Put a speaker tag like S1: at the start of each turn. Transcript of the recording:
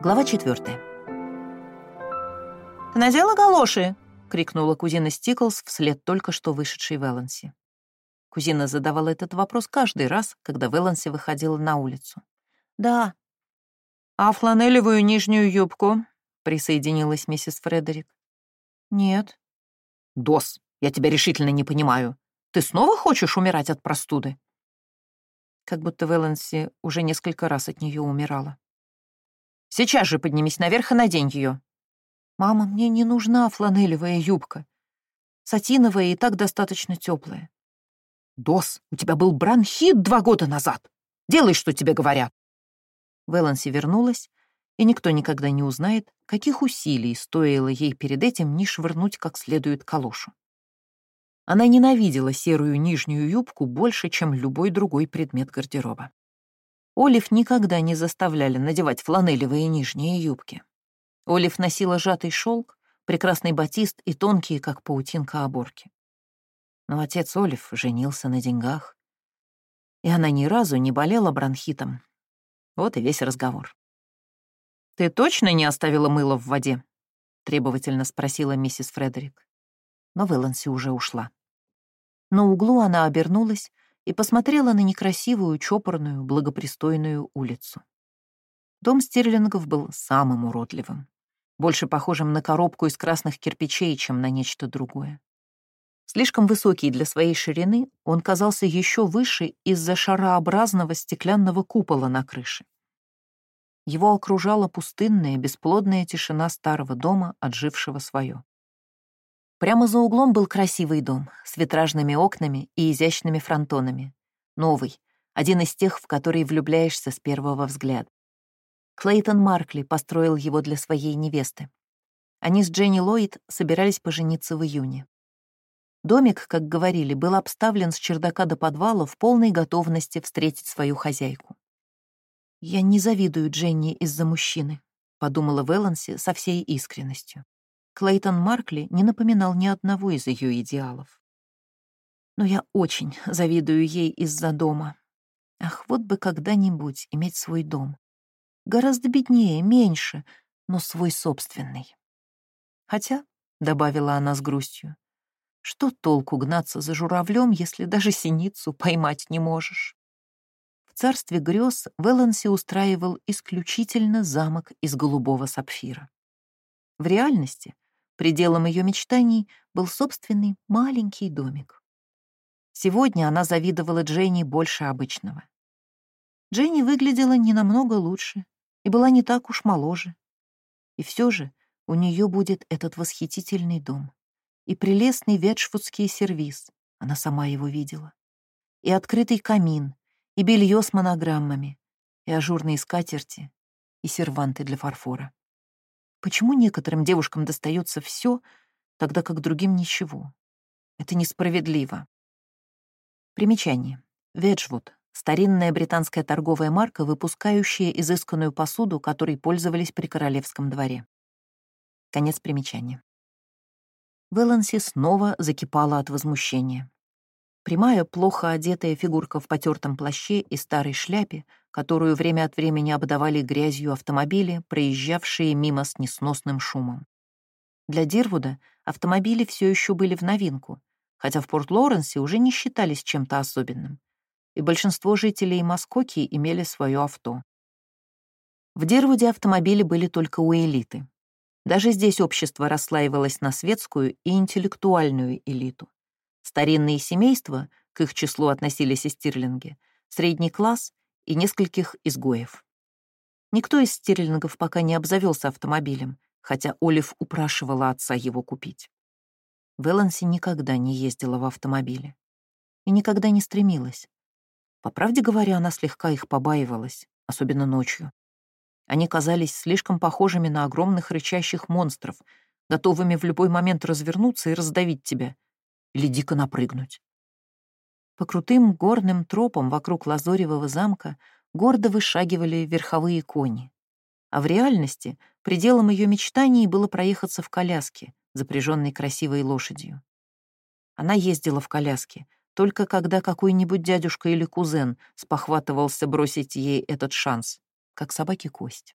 S1: Глава четвертая.
S2: «Ты надела галоши?» — крикнула кузина Стиклс вслед только что вышедшей Веланси. Кузина задавала этот вопрос каждый раз, когда Веланси выходила на улицу.
S1: «Да».
S2: «А фланелевую нижнюю юбку?» — присоединилась миссис Фредерик.
S1: «Нет».
S2: «Дос, я тебя решительно не понимаю. Ты снова хочешь умирать от простуды?» Как будто Веланси уже несколько раз от нее умирала. Сейчас же поднимись наверх и надень ее.
S1: Мама, мне не нужна фланелевая юбка. Сатиновая и так достаточно теплая.
S2: Дос, у тебя был бронхит два года назад. Делай, что тебе говорят. Веланси вернулась, и никто никогда не узнает, каких усилий стоило ей перед этим не швырнуть как следует калошу. Она ненавидела серую нижнюю юбку больше, чем любой другой предмет гардероба. Олив никогда не заставляли надевать фланелевые нижние юбки. Олив носила сжатый шелк, прекрасный батист и тонкие, как паутинка, оборки. Но отец Олив женился на деньгах, и она ни разу не болела бронхитом. Вот и весь разговор. «Ты точно не оставила мыло в воде?» — требовательно спросила миссис Фредерик. Но Вэланси уже ушла. На углу она обернулась и посмотрела на некрасивую, чопорную, благопристойную улицу. Дом Стерлингов был самым уродливым, больше похожим на коробку из красных кирпичей, чем на нечто другое. Слишком высокий для своей ширины, он казался еще выше из-за шарообразного стеклянного купола на крыше. Его окружала пустынная, бесплодная тишина старого дома, отжившего свое. Прямо за углом был красивый дом с витражными окнами и изящными фронтонами. Новый, один из тех, в который влюбляешься с первого взгляда. Клейтон Маркли построил его для своей невесты. Они с Дженни Ллойд собирались пожениться в июне. Домик, как говорили, был обставлен с чердака до подвала в полной готовности встретить свою хозяйку. «Я не завидую Дженни из-за мужчины», — подумала Веланси со всей искренностью. Клейтон Маркли не напоминал ни одного из ее идеалов. Но я очень завидую ей из-за дома. Ах, вот бы когда-нибудь иметь свой дом. Гораздо беднее, меньше, но свой собственный. Хотя, — добавила она с грустью, — что толку гнаться за журавлем, если даже синицу поймать не можешь? В царстве грез Веланси устраивал исключительно замок из голубого сапфира. В реальности Пределом ее мечтаний был собственный маленький домик. Сегодня она завидовала Дженни больше обычного. Дженни выглядела не намного лучше и была не так уж моложе. И все же у нее будет этот восхитительный дом и прелестный ветшфудский сервиз, она сама его видела, и открытый камин, и белье с монограммами, и ажурные скатерти, и серванты для фарфора. Почему некоторым девушкам достается все, тогда как другим ничего? Это несправедливо. Примечание. Веджвуд — старинная британская торговая марка, выпускающая изысканную посуду, которой пользовались при королевском дворе. Конец примечания. Веланси снова закипала от возмущения. Прямая, плохо одетая фигурка в потертом плаще и старой шляпе, которую время от времени обдавали грязью автомобили, проезжавшие мимо с несносным шумом. Для Дирвуда автомобили все еще были в новинку, хотя в Порт-Лоренсе уже не считались чем-то особенным, и большинство жителей Маскоки имели свое авто. В Дирвуде автомобили были только у элиты. Даже здесь общество расслаивалось на светскую и интеллектуальную элиту. Старинные семейства, к их числу относились и стирлинги, средний класс и нескольких изгоев. Никто из стирлингов пока не обзавелся автомобилем, хотя Олив упрашивала отца его купить. Веланси никогда не ездила в автомобиле и никогда не стремилась. По правде говоря, она слегка их побаивалась, особенно ночью. Они казались слишком похожими на огромных рычащих монстров, готовыми в любой момент развернуться и раздавить тебя — или дико напрыгнуть. По крутым горным тропам вокруг Лазоревого замка гордо вышагивали верховые кони. А в реальности пределом ее мечтаний было проехаться в коляске, запряженной красивой лошадью. Она ездила в коляске, только когда какой-нибудь дядюшка или кузен спохватывался бросить ей этот шанс, как собаке кость.